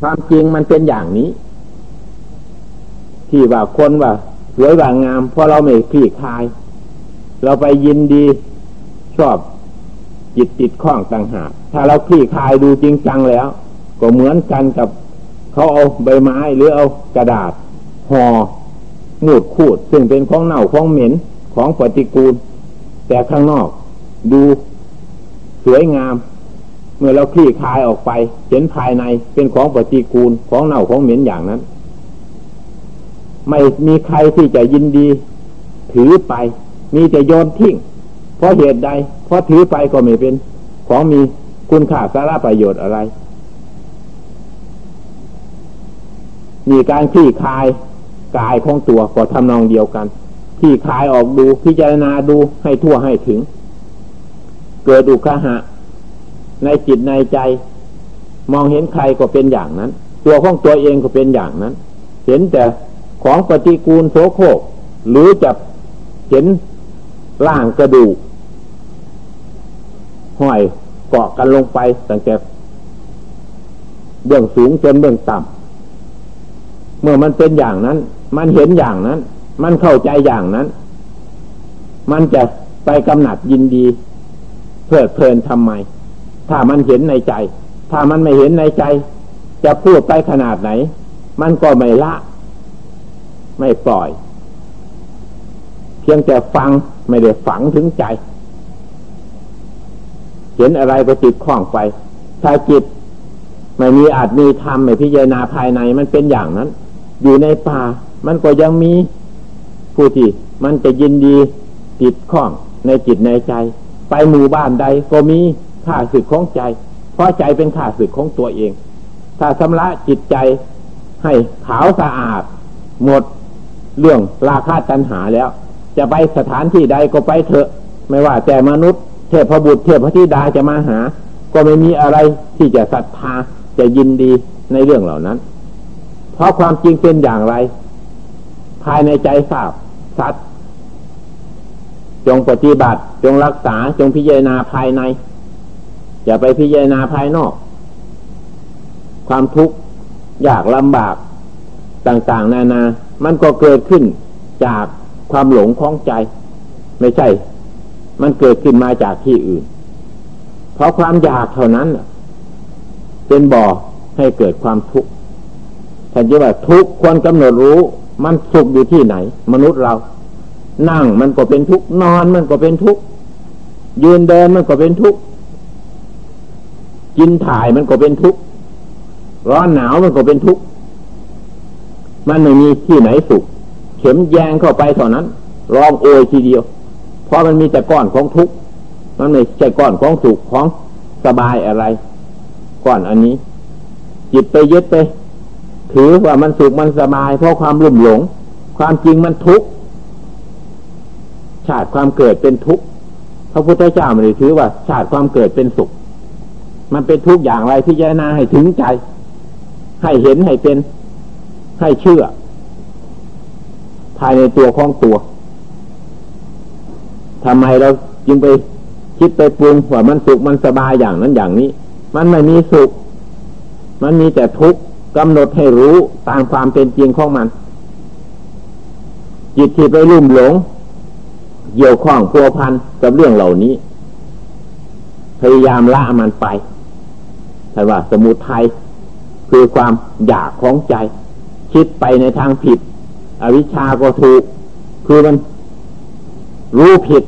ความจริงมันเป็นอย่างนี้ ที่ว่าคนว่าสวยว่างาม เพราะเราไม่คลี่คลาย เราไปยินดีชอบจิตติดข้องต่างหากถ้าเราคลี่คลายดูจริงจังแล้ว ก็เหมือนกันกับเขาเอาใบไม้หรือเอากระดาษห่อหมูดขูด ซึ่งเป็นของเน่าของเหม็นของปฏิกูล แต่ข้างนอก ดูสวยงาม เมื่อเราคลี่คลายออกไป เห็นภายในเป็นของปฏิกูลของเน่าของเหม็นอย่างนั้น ไม่มีใครที่จะยินดี ถือไป มีแต่โยนทิ้งเพราะเหตุใด เพราะถือไปก็ไม่เป็น ของมีคุณค่าสาระประโยชน์อะไร มีการคลี่คลายกายของตัวก็ทำนองเดียวกันคลี่คลายออกดูพิจารณาดูให้ทั่วให้ถึง เกิดอุคหะ ในจิตในใจ มองเห็นใครก็เป็นอย่างนั้น ตัวของตัวเองก็เป็นอย่างนั้น เห็นแต่ของปฏิกูลโสโครกหรือจะเห็นล่างกระดูกห้อยเกาะกันลงไปตั้งแต่เบื้องสูงจนเบื้องต่ำเมื่อมันเป็นอย่างนั้น มันเห็นอย่างนั้น มันเข้าใจอย่างนั้น มันจะไปกำหนัดยินดี เพลิดเพลินทำไม ถ้ามันเห็นในใจ ถ้ามันไม่เห็นในใจ จะพูดไปขนาดไหน มันก็ไม่ละ ไม่ปล่อย เพียงแต่ฟังไม่ได้ฝังถึงใจ เห็นอะไรก็จิตคล้องไป ถ้าจิตไม่มีอาจมีธรรมไม่พิจารณาภายในมันเป็นอย่างนั้น อยู่ในป่า มันก็ยังมีผู้ที่มันจะยินดีจิตคล้องในจิตในใจ ไปหมู่บ้านใดก็มี ข้าศึกของใจ เพราะใจเป็นข้าศึกของตัวเอง ถ้าชำระจิตใจให้ขาวสะอาด หมดเรื่องราคาตัณหาแล้ว จะไปสถานที่ใดก็ไปเถอะ ไม่ว่าแต่มนุษย์ เทพบุตรเทพธิดาจะมาหา ก็ไม่มีอะไรที่จะศรัทธาจะยินดีในเรื่องเหล่านั้น เพราะความจริงเป็นอย่างไร ภายในใจทราบสัตว์จงปฏิบัติ จงรักษาจงพิจารณาภายใน อย่าไปพิจารณาภายนอก ความทุกข์ยากลำบากต่าง ๆ นานา มันก็เกิดขึ้นจากความหลงคลองใจ ไม่ใช่ มันเกิดขึ้นมาจากที่อื่น เพราะความอยากเท่านั้นเป็นบ่อให้เกิดความทุกข์ท่านจะว่าทุกข์ควรกำหนดรู้ มันสุขอยู่ที่ไหน มนุษย์เรา นั่งมันก็เป็นทุกข์นอนมันก็เป็นทุกข์ยืนเดินมันก็เป็นทุกข์ กินถ่ายมันก็เป็นทุกข์ร้อนหนาวมันก็เป็นทุกข์มันไม่มีที่ไหนสุข เข็มแยงเข้าไปเท่านั้นร้องโอยทีเดียว เพราะมันมีแต่ก้อนของทุกข์มันไม่ใช่ก้อนของสุขของสบายอะไร ก้อนอันนี้ จิตไปยึดไป ถือว่ามันสุขมันสบาย เพราะความรุ่มหลง ความจริงมันทุกข์ชาติความเกิดเป็นทุกข์พระพุทธเจ้าไม่ได้ถือว่าชาติความเกิดเป็นสุข มันเป็นทุกอย่างไรพิจารณาให้ถึงใจ ให้เห็นให้เป็น ให้เชื่อ ภายในตัวของตัวทำไมเราจึงไปคิดไปปรุงว่ามันสุขมันสบายอย่างนั้นอย่างนี้ มันไม่มีสุข มันมีแต่ทุกข์กำหนดให้รู้ตามความเป็นจริงของมัน จิตที่ไปลุ่มหลงเกี่ยวข้องพัวพันกับเรื่องเหล่านี้ พยายามละมันไป แต่ว่าสมุทัยคือความอยากของใจ คิดไปในทางผิด อวิชชาก็ถูก คือมันรู้ผิด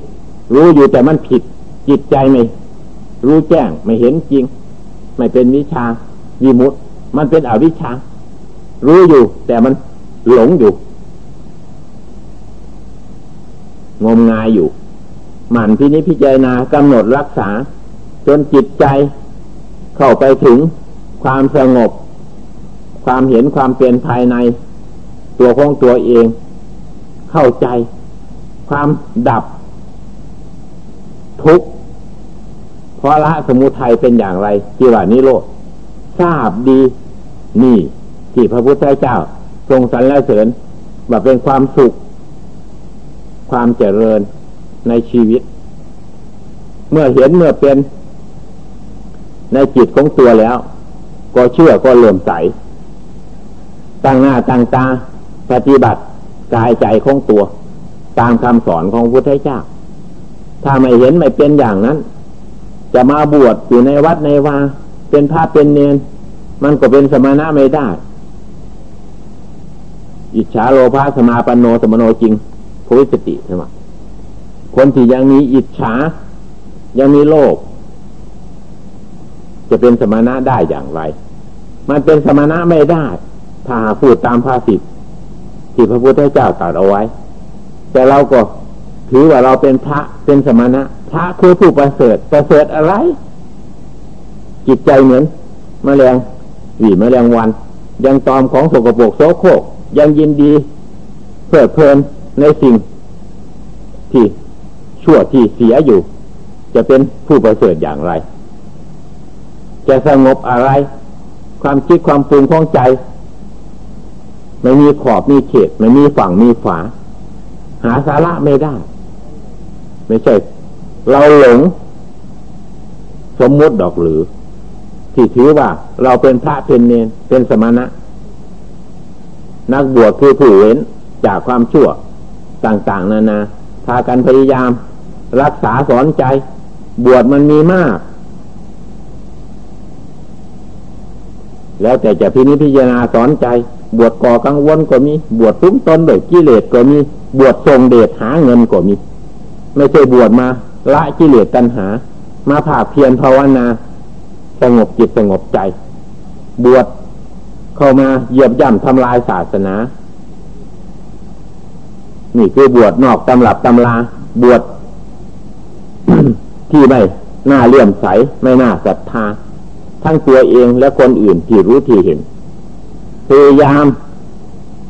รู้อยู่แต่มันผิด จิตใจไม่ รู้แจ้งไม่เห็นจริง ไม่เป็นวิชาวิมุตมันเป็นอวิชารู้อยู่ แต่มันหลงอยู่ งมงายอยู่ หมั่นพินิจพิจารณากำหนดรักษา จนจิตใจ เข้าไปถึงความสงบ ความเห็นความเปลี่ยนภายใน ตัวของตัวเอง เข้าใจ ความดับ ทุกข์เพราะละสมุทัยเป็นอย่างไรที่ว่านิโรธทราบดี นี่ ที่พระพุทธเจ้า ทรงสรรเสริญว่าเป็นความสุข ความเจริญในชีวิต เมื่อเห็นเมื่อเป็น ในจิตของตัวแล้ว ก็เชื่อก็เลื่อมใส ตั้งหน้าตั้งตาปฏิบัติกายใจของตัว ตามคำสอนของพุทธเจ้า ถ้าไม่เห็นไม่เป็นอย่างนั้น จะมาบวชอยู่ในวัดในวาเป็นพระเป็นเนน มันก็เป็นสมณะไม่ได้ อิจฉาโลภะสมาปันโนสมโนจริงภูริสติใช่ไหมคนที่ยังมีอิจฉายังมีโลภ จะเป็นสมณะได้อย่างไร มันเป็นสมณะไม่ได้ ถ้าพูดตามภาษิตที่พระพุทธเจ้าตรัสเอาไว้ แต่เราก็ถือว่าเราเป็นพระเป็นสมณะ พระคือผู้ประเสริฐประเสริฐอะไร จิตใจเหมือนมแมลงหวีมแมลงวัน ยังตอมของสกปรกโสโครกยังยินดีเพลิดเพลินในสิ่ง ที่ชั่วที่เสียอยู่ จะเป็นผู้ประเสริฐอย่างไร จะสงบอะไร ความคิดความปรุงของใจ ไม่มีขอบมีเขต ไม่มีฝั่งมีฝา หาสาระไม่ได้ ไม่ใช่ เราหลง สมมติดอกหรือ ที่ถือว่า เราเป็นพระเป็นเนนเป็นสมณะ นักบวชคือผู้เว้นจากความชั่วต่างๆ นานาพากันพยายาม รักษาสอนใจ บวชมันมีมาก แล้วแต่จะพินิจพิจารณาสอนใจ บวชก่อกังวลก็มี บวชทุ่มตนโดยกิเลสก็มี บวชทรงเดชหาเงินก็มี ไม่ใช่บวชมา ละกิเลสตัณหา มาผ่าเพียรภาวนาสงบจิตสงบใจ บวชเข้ามาเหยียบย่ำทำลายศาสนา นี่คือบวชนอกตำรับตำลาบวชที่ไม่น่าเลื่อมใส ไม่น่าศรัทธา ทั้งตัวเองและคนอื่นที่รู้ที่เห็นพยายาม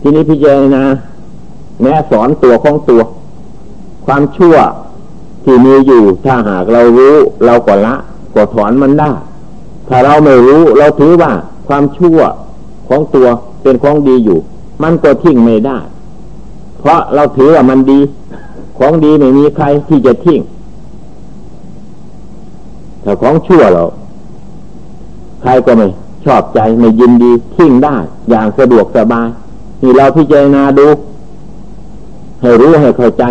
ที่นี้พิจารณาแม้สอนตัวของตัว ความชั่วที่มีอยู่ถ้าหากเรารู้เราก็ละก็ถอนมันได้ ถ้าเราไม่รู้เราถือว่าความชั่วของตัวเป็นของดีอยู่ มันก็ทิ้งไม่ได้ เพราะเราถือว่ามันดี ของดีไม่มีใครที่จะทิ้งถ้าของชั่วเรา ใครก็ไม่ชอบใจไม่ยินดีทิ้งได้อย่างสะดวกสบายนี่เราพิจารณาดู ให้รู้ให้เข้าใจ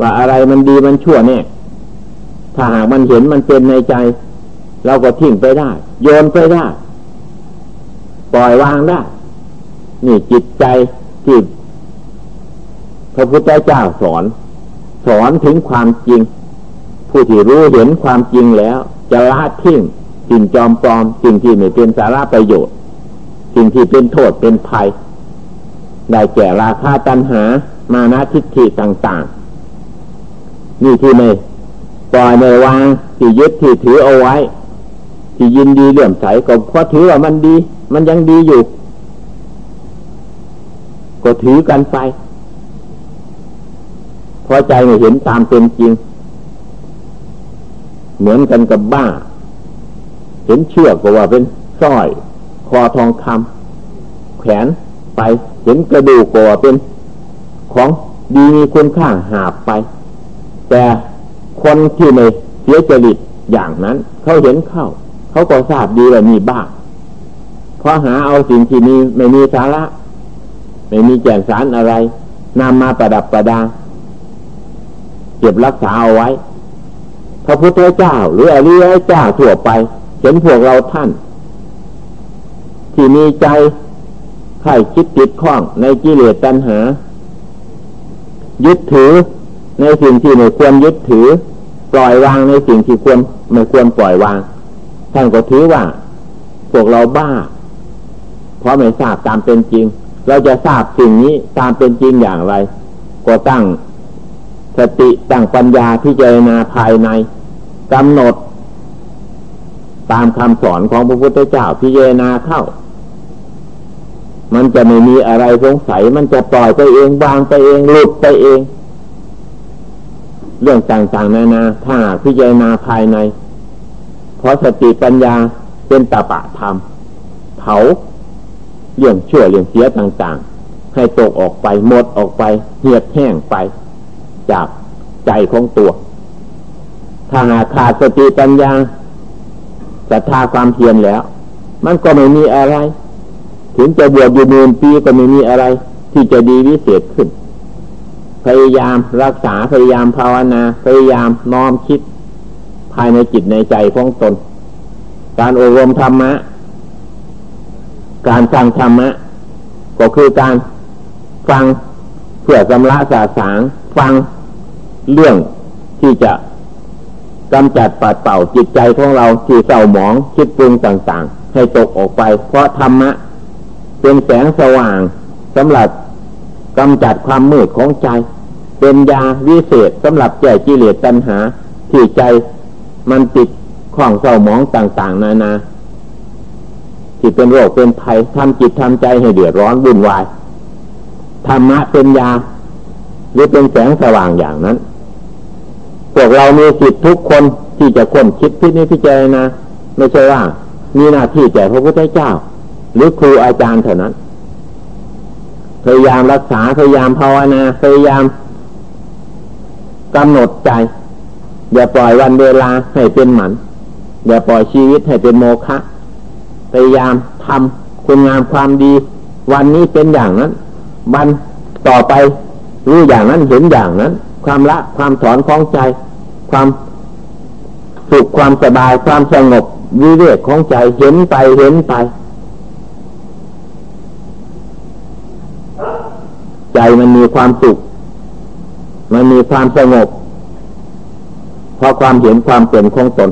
ว่าอะไรมันดีมันชั่วเนี่ย ถ้าหากมันเห็นมันเป็นในใจ เราก็ทิ้งไปได้ โยนไปได้ ปล่อยวางได้ นี่จิตใจที่พระพุทธเจ้าสอน สอนถึงความจริง ผู้ที่รู้เห็นความจริงแล้ว จะละทิ้ง สิ่งจอมปลอมสิ่งที่ไม่เป็นสาระประโยชน์ สิ่งที่เป็นโทษเป็นภัย ได้แก่ราคาตัณหา มานะทิฏฐิต่างๆ นี่ที่ไม่ปล่อยไม่วางที่ยึดที่ถือเอาไว้ ที่ยินดีเลื่อมใสก็เพราะถือว่ามันดี มันยังดีอยู่ ก็ถือกันไปพอใจไม่เห็นตามเป็นจริง เหมือนกันกับบ้า เห็นเชือกก็ว่าเป็นสร้อย คอทองคำแขวนไป เห็นกระดูกก็ว่าเป็นของดีมีคุณค่าหาบไป แต่คนที่ไม่เสียจริตอย่างนั้น เขาเห็นเข้า เขาก็ทราบดีว่ามีบ้าเพราะหาเอาสิ่งที่มีไม่มีสาระ ไม่มีแก่นสารอะไรนำมาประดับประดา เก็บรักษาเอาไว้พระพุทธเจ้า หรืออริยเจ้าทั่วไป เห็นพวกเราท่าน ที่มีใจใครคิดติดข้องในกิเลสตัณหา ยึดถือในสิ่งที่ไม่ควรยึดถือ ปล่อยวางในสิ่งที่ควรไม่ควรปล่อยวาง ท่านก็ถือว่า พวกเราบ้า เพราะไม่ทราบตามเป็นจริง เราจะทราบสิ่งนี้ตามเป็นจริงอย่างไร ก็ตั้งสติตั้งปัญญาพิจารณาภายในกำหนด ตามคำสอนของพระพุทธเจ้าพิจารณาเข้า มันจะไม่มีอะไรสงสัย มันจะปล่อยไปเองวางไปเองหลุดไปเอง เรื่องต่างๆนานาถ้าพิจารณาภายใน เพราะสติปัญญาเป็นตาปะธรรมเผาเรื่องชั่วเรื่องเสียต่าง ๆ ให้ตกออกไปหมดออกไป เหียดแห้งไป จากใจของตัว ถ้าหากขาดสติปัญญา ศรัทธาความเพียรแล้ว มันก็ไม่มีอะไร ถึงจะบวชอยู่หมื่นปีก็ไม่มีอะไร ที่จะดีวิเศษขึ้น พยายามรักษาพยายามภาวนา พยายามน้อมคิด ภายในจิตในใจของตน การอบรมธรรมะ การฟังธรรมะ ก็คือการฟังเพื่อสำละสาสางฟังเรื่องที่จะ กำจัดปัดเป่าจิตใจของเราที่เศร้าหมองคิดปรุงต่างๆ ให้ตกออกไป เพราะธรรมะ เป็นแสงสว่างสำหรับกำจัดความมืดของใจ เป็นยาวิเศษสำหรับแก้กิเลสตัณหา ที่ใจมันติดข้องเศร้าหมองต่าง ๆ นานาที่เป็นโรคเป็นภัยทำจิตทำใจให้เดือดร้อนวุ่นวายธรรมะเป็นยาหรือเป็นแสงสว่างอย่างนั้น วกเรามีสิทธิทุกคนที่จะค้นคิดพิจิตพิจารณาไม่ใช่ว่า มีหน้าที่แก่พระพุทธเจ้า หรือครูอาจารย์เท่านั้น พยายามรักษาพยายามภาวนาพยายามกำหนดใจ อย่าปล่อยวันเวลาให้เป็นหมัน อย่าปล่อยชีวิตให้เป็นโมฆะพยายามทำคุณงามความดี วันนี้เป็นอย่างนั้น วันต่อไปรู้อย่างนั้นเห็นอย่างนั้น ความละความถอนของใจ ความสุขความสบายความสงบวิเวกของใจเห็นไปเห็นไป ใจมันมีความสุข มันมีความสงบเพราะความเห็นความเปลี่ยนของตน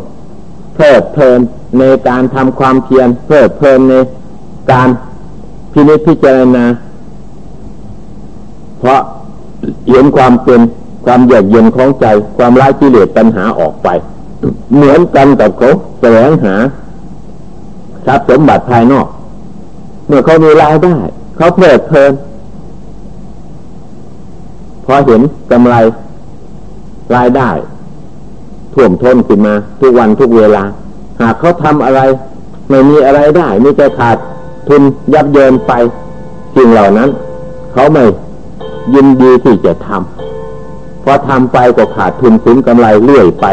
เพลิดเพลินในการทำความเพียรเพลิดเพลินในการพินิจพิจารณาเพราะเห็นความเป็น ความเยือกเย็นของใจ ความร้ายกิเลสปัญหาออกไป เหมือนกันกับเขาแสวงหาทรัพย์สมบัติภายนอก เมื่อเขามีรายได้ เขาเพลิดเพลินพอเห็นกำไรรายได้ท่วมท้นขึ้นมา ทุกวันทุกเวลา หากเขาทำอะไร ไม่มีอะไรได้มีแต่ขาดทุนยับเยินไปสิ่งเหล่านั้น เขาไม่ยินดีที่จะทำ พอทำไปก็ขาดทุนสูญกำไรเรื่อยไป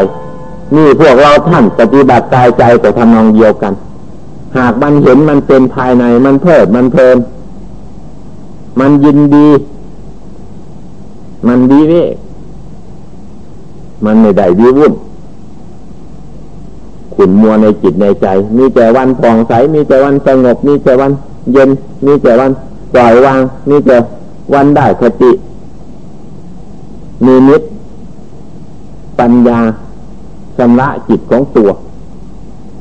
นี่พวกเราท่านปฏิบัติกายใจก็ทำนองเดียวกัน หากมันเห็นมันเป็นภายในมันเพลิดมันเพลินมันยินดี มันดีเวมันไม่ได้ดีวุ่นขุนมัวในจิตในใจ มีแต่วันผ่องใส มีแต่วันสงบ มีแต่วันเย็น มีแต่วันปล่อยวาง มีแต่วันได้คติ มีนิดปัญญาชำระจิตของตัว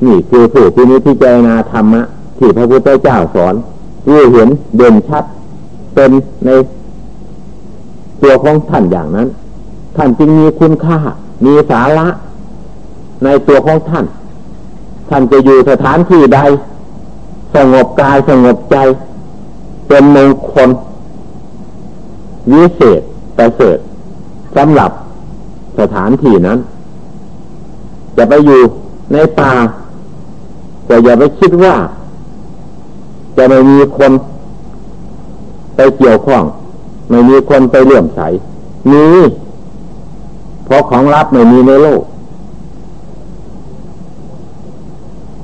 นี่คือผู้ที่นี้ที่เจนาธรรมะที่พระพุทธเจ้าสอนรู้เห็นเด่นชัดเป็นในตัวของท่านอย่างนั้น ท่านจึงมีคุณค่า มีสาระในตัวของท่าน ท่านจะอยู่สถานที่ใด สงบกายสงบใจ เป็นมงคลวิเศษประเสริฐ สำหรับสถานที่นั้น จะไปอยู่ในป่าแต่อย่าไปคิดว่า จะไม่มีคนไปเกี่ยวข้อง ไม่มีคนไปเลื่อมใสมีเพราะของลับไม่มีในโลก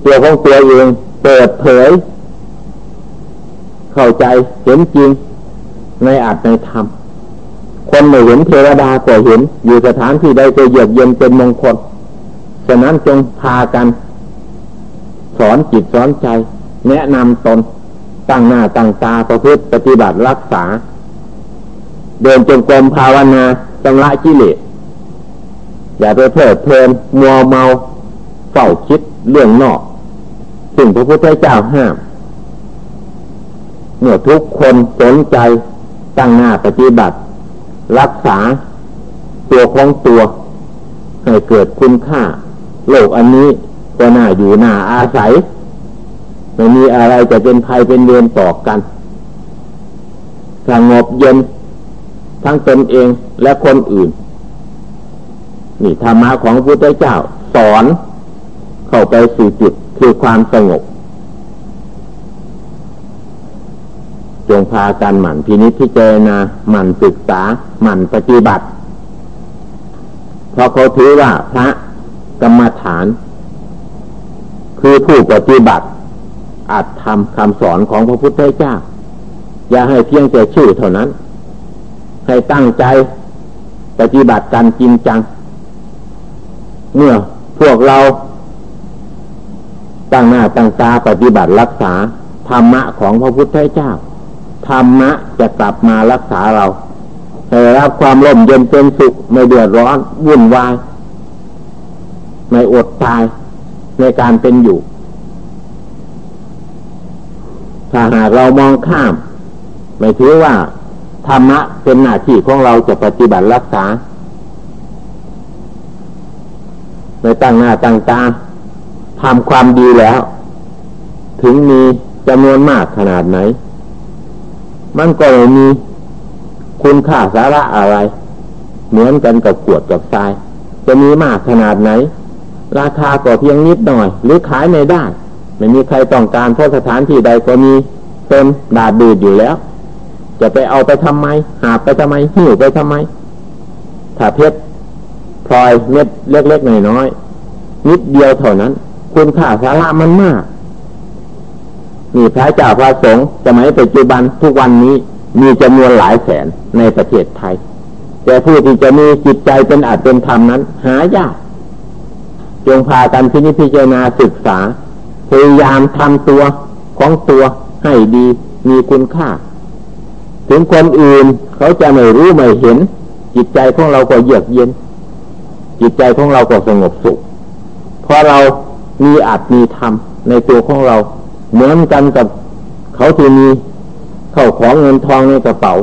ตัวของตัวเองเปิดเผย เข้าใจเห็นจริงในอาจในธรรม คนไม่เห็นเทวดาก็เห็น อยู่สถานที่ใดก็เยือกเย็นเป็นมงคลฉะนั้นจงพากัน สอนจิตสอนใจ แนะนำตนตั้งหน้าตั้งตาประพฤติปฏิบัติรักษา เดินจงกรมภาวนาจำละกิเลสอย่าไปเพลิดเพลินมัวเมาเฝ้าคิดเรื่องนอกสิ่งพระพุทธเจ้าห้ามเมื่อทุกคนสนใจตั้งหน้าปฏิบัติ รักษาตัวของตัว ให้เกิดคุณค่า โลกอันนี้ก็น่าอยู่น่าอาศัย ไม่มีอะไรจะเป็นภัยเป็นเวรต่อกันสงบเย็นทั้งตนเองและคนอื่น นี่ธรรมะของพระพุทธเจ้าสอนเข้าไปสู่จุดคือความสงบ จงพากันหมั่นพินิจพิจารณาหมั่นศึกษาหมั่นปฏิบัติเพราะเขาถือว่าพระกรรมฐาน คือผู้ปฏิบัติอัดทำคำสอนของพระพุทธเจ้า อย่าให้เพียงแต่ชื่อเท่านั้น ให้ตั้งใจปฏิบัติกันจริงจัง เมื่อพวกเราตั้งหน้าตั้งตาปฏิบัติรักษาธรรมะของพระพุทธเจ้า ธรรมะจะกลับมารักษาเราให้รับความร่มเย็นเป็นสุขไม่เดือดร้อนวุ่นวายไม่อดตายในการเป็นอยู่ ถ้าหากเรามองข้าม ไม่ถือว่า ธรรมะเป็นหน้าที่ของเราจะปฏิบัติรักษาไม่ตั้งหน้าตั้งตาทำความดีแล้ว ถึงมีจำนวนมากขนาดไหน มันก็ไม่มีคุณค่าสาระอะไร เหมือนกันกับขวดกับทราย จะมีมากขนาดไหน ราคาก็เพียงนิดหน่อย หรือขายไม่ได้ ไม่มีใครต้องการเพราะสถานที่ใดก็มีเต็มดาดดืดอยู่แล้ว จะไปเอาไปทำไม หาไปทำไมหิ้วไปทำไม ถ้าเพชรพลอยเม็ดเล็กๆน้อยๆนิดเดียวเท่านั้น คุณค่าสาระมันมาก นี่พระเจ้าพระสงฆ์สมัยปัจจุบันทุกวันนี้มีจำนวนหลายแสนในประเทศไทย แต่ผู้ที่จะมีจิตใจเป็นอัตเป็นธรรมนั้น หายาก จงพากันพิจิจารณาศึกษา พยายามทำตัวของตัวให้ดีมีคุณค่า ถึงคนอื่นเขาจะไม่รู้ไม่เห็น จิตใจของเราก็เยือกเย็น จิตใจของเราก็สงบสุขเพราะเรามีอัตมีธรรมในตัวของเรา เหมือนกันกับเขาที่มีเข้าของเงินทองในกระเป๋า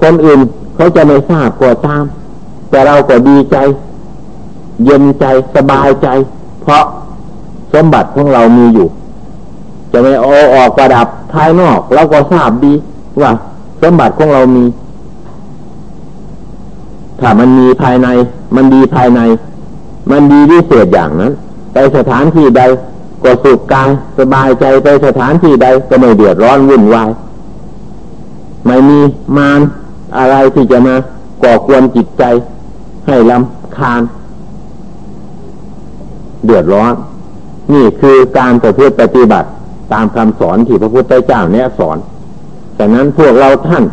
คนอื่นเขาจะไม่ทราบกวตาม แต่เราก็ดีใจ เย็นใจสบายใจ เพราะสมบัติของเรามีอยู่ จะไม่เอาออกประดับภายนอกเราก็ทราบดีว่าสมบัติของเรามี ถ้ามันมีภายใน มันดีภายใน มันดีที่เศษอย่างนั้น ไปสถานที่ใด ก็สุขกายสบายใจไปสถานที่ใดก็ไม่เดือดร้อนวุ่นวาย ไม่มีมารอะไรที่จะมาก่อกวนจิตใจ ให้ลำคาญ เดือดร้อน นี่คือการประพฤติปฏิบัติตามคำสอนที่พระพุทธเจ้าแนะสอนแต่นั้นพวกเราท่าน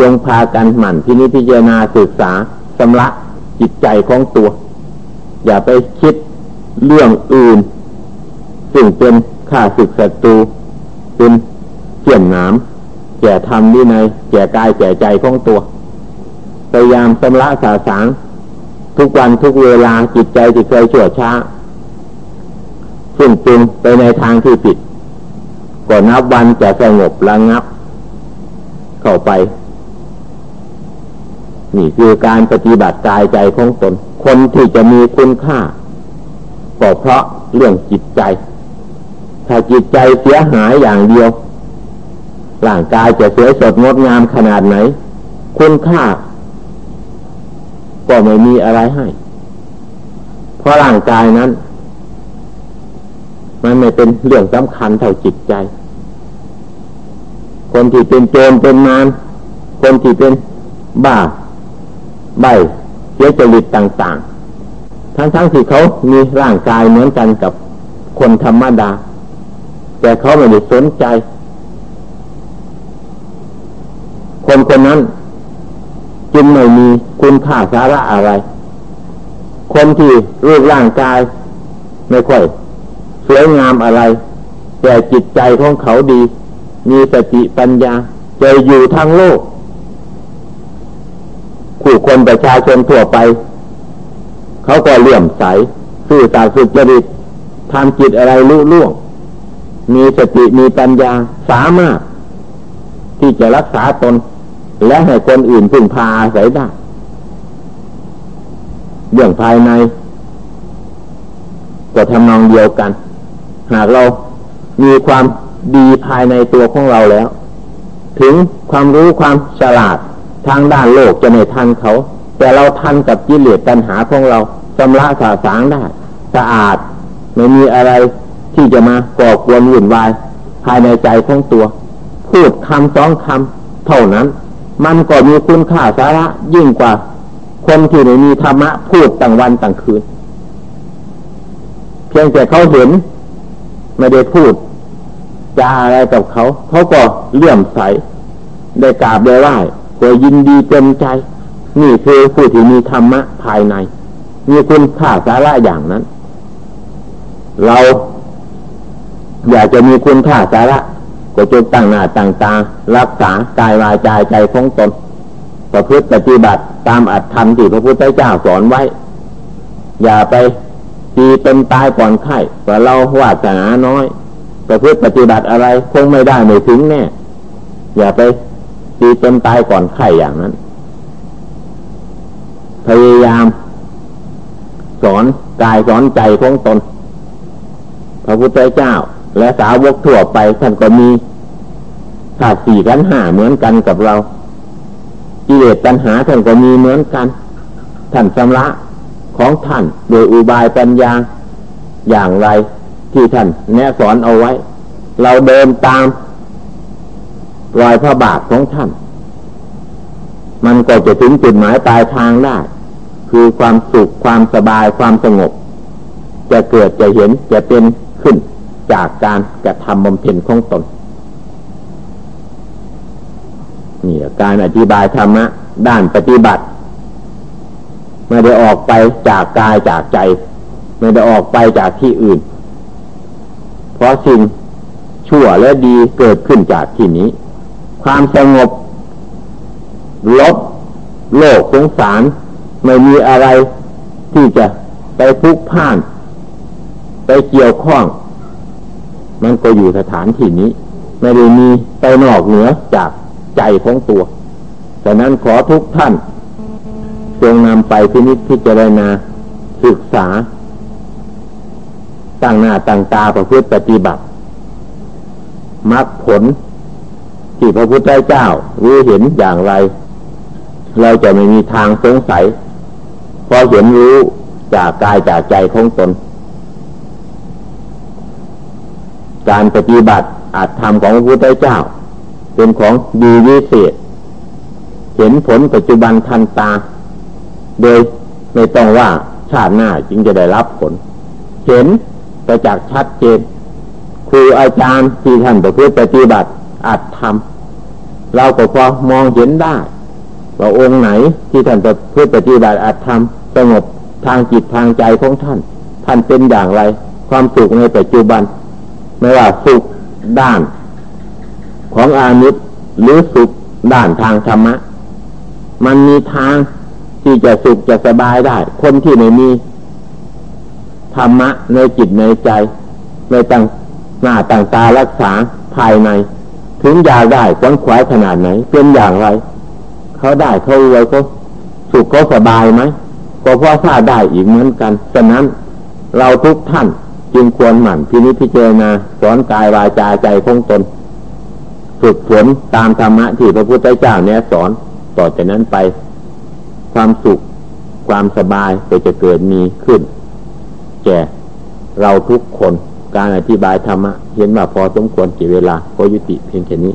จงพากันหมั่นที่นิพจารณาศึกษาสำลักจิตใจของตัว อย่าไปคิดเรื่องอื่น ซึ่งเป็นข้าศึกศัตรูเป็นเสี่ยนน้ำแก่ธรรมวินัยแก่กายแก่ใจของตัวพยายามชำระสาสางทุกวันทุกเวลาจิตใจที่เคยชั่วช้าซึ่งจึงไปในทางที่ผิดก่อนนับวันจะสงบระงับ เข้าไป นี่คือการปฏิบัติกายใจของตน คนที่จะมีคุณค่าก็เพราะเรื่องจิตใจ ถ้าจิตใจเสียหายอย่างเดียวร่างกายจะสวยสดงดงามขนาดไหน คุณค่า ก็ไม่มีอะไรให้ เพราะร่างกายนั้น มันไม่เป็นเรื่องสำคัญเท่าจิตใจ คนที่เป็นโจรเป็นมารคนที่เป็นบ้า ใบเสียจริตต่าง ๆ ทั้งๆทที่เขามีร่างกายเหมือนกันกับคนธรรมดา แต่เขาไม่ได้สนใจ คนคนนั้น จึงไม่มีคุณค่าสาระอะไร คนที่รูปร่างกาย ไม่ค่อยสวยงามอะไร แต่จิตใจของเขาดี มีสติปัญญาจะอยู่ทางโลกผู้คนประชาชนทั่วไป เขาก็เลื่อมใส ซื่อตาสุจริตทำจิตอะไรรู้ล่วง มีสติมีปัญญาสามารถ ที่จะรักษาตน และให้คนอื่นพึ่งพาอาศัยได้เรื่องภายในก็ทำนองเดียวกัน หากเรามีความดีภายในตัวของเราแล้ว ถึงความรู้ความฉลาดทางด้านโลกจะไม่ทันเขา แต่เราทันกับกิเลสตัณหาของเราชำระสาสางได้ สะอาดไม่มีอะไร ที่จะมาก่อกวนวุ่นวาย ภายในใจของตัว พูดคำสองคำเท่านั้น มันก็มีคุณค่าสาระยิ่งกว่า คนที่ไม่มีธรรมะพูดต่างวันต่างคืน เพียงแต่เขาเห็น ไม่ได้พูดจาอะไรกับเขา เขาก็เลื่อมใส ได้กราบได้ไหว้ก็ยินดีเต็มใจ นี่คือผู้ที่มีธรรมะภายใน มีคุณค่าสาระอย่างนั้น เรา อยากจะมีคุณค่าสาระก็จงตั้งหน้าตั้งตารักษากายวาจาใจของตนประพฤติปฏิบัติตามอัตธรรมที่พระพุทธเจ้าสอนไว้ อย่าไปตีตนตายก่อนไข่ว่าเราวาสนาน้อย ประพฤติปฏิบัติอะไรคงไม่ได้ไม่ถึงแน่ อย่าไปตีตนตายก่อนไข่อย่างนั้น พยายาม สอนกายสอนใจของตน พระพุทธเจ้า และสาวกทั่วไปท่านก็มีธาตุสี่กันห้าเหมือนกันกับเรากิเลสตัณหาท่านก็มีเหมือนกัน ท่านสำระของท่านโดยอุบายปัญญาอย่างไร ที่ท่านแนะสอนเอาไว้ เราเดินตามรอยพระบาทของท่าน มันก็จะถึงจุดหมายปลายทางได้ คือความสุขความสบายความสงบ จะเกิดจะเห็นจะเป็นขึ้น จากการกระทำบำเพ็ญของตนนี่การอธิบายธรรมะด้านปฏิบัติไม่ได้ออกไปจากกายจากใจ ไม่ได้ออกไปจากที่อื่น เพราะสิ่งชั่วและดีเกิดขึ้นจากที่นี้ ความสงบ ลบโลกสงสาร ไม่มีอะไรที่จะไปพุกพ่าน ไปเกี่ยวข้อง มันก็อยู่สถานที่นี้ ไม่ได้มีไปนอกเหนือจากใจของตัวฉะนั้นขอทุกท่านจงนำไปพินิจพิจารณาศึกษาตั้งหน้าตั้งตาประพฤติปฏิบัติมรรคผลที่พระพุทธเจ้ารู้เห็นอย่างไร เราจะไม่มีทางสงสัยเพราะเห็นรู้จากกายจากใจของตน การปฏิบัติอาจทำของพระพุทธเจ้า เป็นของดีวิเศษ เห็นผลปัจจุบันทันตา โดยไม่ต้องว่าชาติหน้าจึงจะได้รับผล เห็นประจักษ์ชัดเจนครูอาจารย์ที่ท่านประพฤติปฏิบัติอาจทำเราก็พอมองเห็นได้ ว่าองค์ไหนที่ท่านประพฤติปฏิบัติอาจทำสงบทางจิตทางใจของท่าน ท่านเป็นอย่างไร ความสุขในปัจจุบัน ไม่ว่าสุขด้าน ของอานิตหรือสุขด้านทางธรรมะ มันมีทางที่จะสุขจะสบายได้ คนที่ไม่มีธรรมะในจิตในใจในต่างหน้าต่างตารักษาภายใน ถึงอยากได้ควนขวายขนาดไหน เป็นอย่างไร เขาได้เขารวยเขาสุขเขาสบายไหมก็เพราะทราบได้อีกเหมือนกันฉะนั้นเราทุกท่าน จึงควรหมั่นพินิจพิจารณาสอนกายวาจาใจของตน ฝึกฝนตามธรรมะที่พระพุทธเจ้าเนี่ยสอนต่อจากนั้นไป ความสุขความสบายก็จะเกิดมีขึ้น แก่เราทุกคนการอธิบายธรรมะเห็นว่าพอสมควรกี่เวลาพอยุติเพียงแค่นี้